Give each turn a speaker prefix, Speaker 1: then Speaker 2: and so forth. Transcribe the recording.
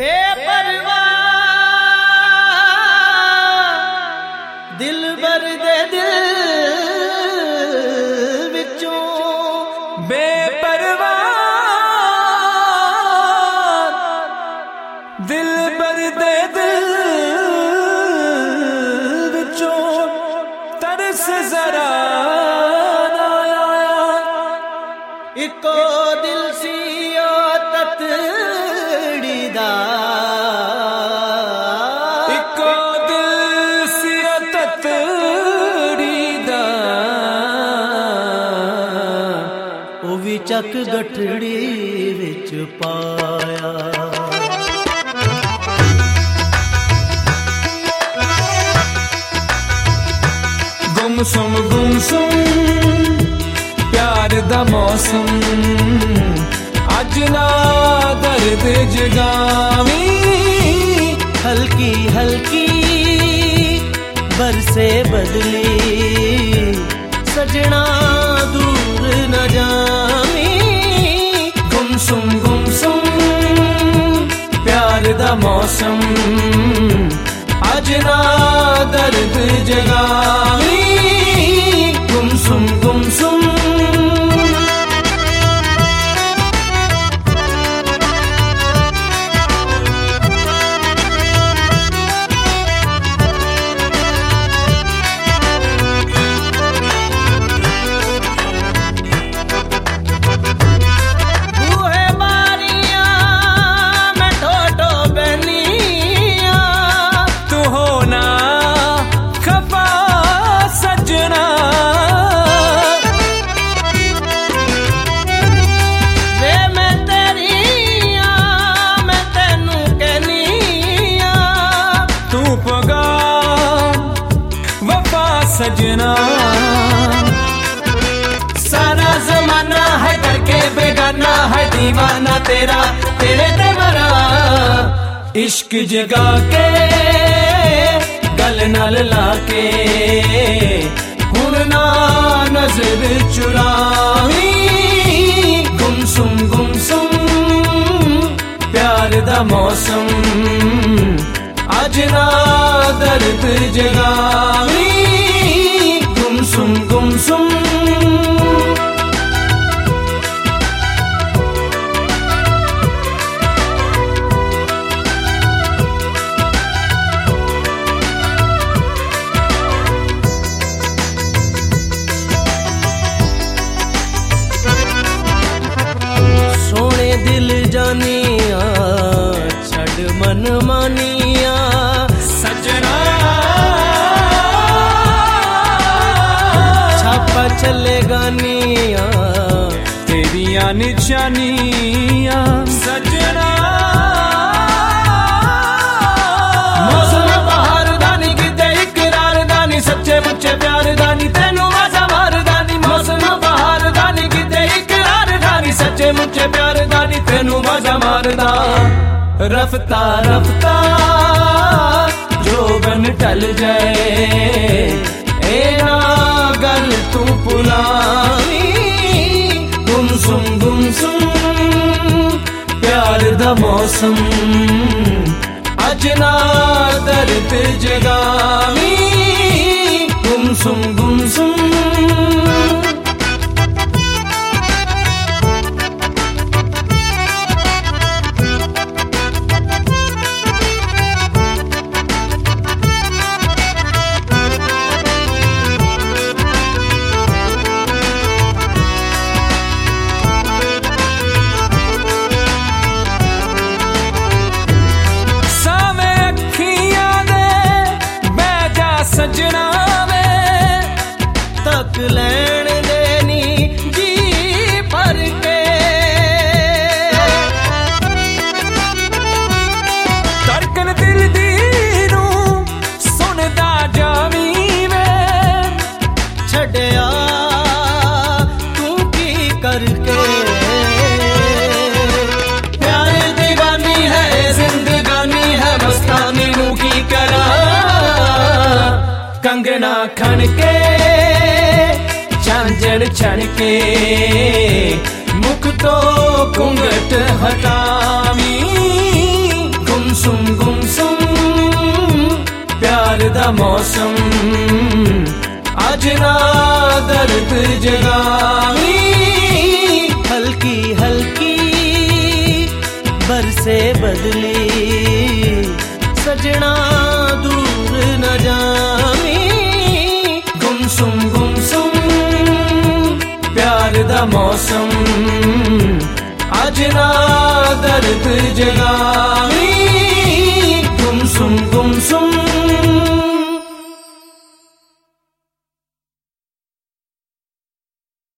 Speaker 1: ਬੇਪਰਵਾਹ ਦਿਲ ਬਰ ਦੇ ਦਿਲ ਵਿੱਚੋਂ
Speaker 2: ਬੇਪਰਵਾਹ ਦਿਲ ਬਰ ਦੇ ਦਿਲ ਵਿੱਚੋਂ ਤਰਸ ਜ਼ਰਾ
Speaker 1: ਇੱਕੋ ਦਿਲ ਸੀ ਉਹ ਤਤੜੀ ਦਾ। ਵੀ ਚੱਕ ਗਠੜੀ ਵਿੱਚ ਪਾਇਆ।
Speaker 2: ਗੁੰਮਸਮ ਗੁੰਮਸਮ ਪਿਆਰ ਦਾ ਮੌਸਮ। ਅੱਜ ਨਾ ਦਰਦ ਜਗਾਵੀ।
Speaker 1: ਹਲਕੀ ਹਲਕੀ ਬਰਸੇ ਬਦਲੀ ਸਜਣਾ ਦੂਰ
Speaker 2: ਨਾ ਜਾ ਪਿਆਰ ਦਾ ਮੌਸਮ ਅੱਜ ਸਜਣਾ। ਸਾਰਾ ਜ਼ਮਾਨਾ ਹੈ ਕਰਕੇ ਬੇਗਾਨਾ ਹੈ دیਵਾਨਾ ਤੇਰਾ, ਤੇਰੇ ਤੇ ਮਰਾ ਇਸ਼ਕ ਜਗਾ ਕੇ, ਗਲ ਨਾਲ ਲਾ ਕੇ। ਹੁਣ ਨਾ ਨਜ਼ਰ ਚੁਰਾਵੀਂ। ਗੁੰਮਸੁਮ ਗੁੰਮਸੁਮ, ਪਿਆਰ ਦਾ ਮੌਸਮ। ਅੱਜ ਨਾ ਦਰਦ ਜਗਾਵੀਂ। ਤੇਰੀਆਂ ਨਿਸ਼ਾਨੀਆਂ ਸਜਣਾ। ਮੌਸਮ ਬਹਾਰ ਦਾ ਨੀ ਕਿਤੇ ਇਕਰਾਰ ਦਾ ਨੀ ਸੱਚੇ ਮੁੱਚੇ ਪਿਆਰ ਦਾ ਨੀ ਤੈਨੂੰ ਵਾਜਾ ਮਾਰਦਾ ਨੀ ਮੌਸਮ ਬਹਾਰ ਦਾ ਨੀ ਕਿਤੇ ਇਕਰਾਰ ਦਾ ਨੀ ਸੱਚੇ ਮੁੱਚੇ ਪਿਆਰ ਦਾ ਨੀ ਤੈਨੂੰ ਵਾਜਾ ਮਾਰਦਾ। ਰਫਤਾ ਰਫਤਾ ਜੋ ਬਨ ਟਲ ਜਾਏ। ਇਹ ਨਾ ਮੌਸਮ। ਅੱਜ ਨਾ ਦਰਦ ਜਗਾਵੀਂ। ਗੁੰਮਸੁਮ ਗੁੰਮਸੁਮ ਛਾਂਜਣਾ ਖਣ ਕੇ ਛਾਂਜਣ ਛਣ ਕੇ। ਮੁਖ ਤੋਂ ਕੁੰਗਟ ਹਟਾਵੀ। ਗੁੰਸੁਮ ਗੁੰਸੁਮ ਪਿਆਰ ਦਾ ਮੌਸਮ। ਅੱਜ ਨਾ ਦਰਦ ਜਗਾਵੀ।
Speaker 1: ਹਲਕੀ
Speaker 2: ਹਲਕੀ, ਬਰਸੇ ਬਦਲੀ। ਸਜਣਾ ਮੌਸਮ ਅੱਜ ਨਾ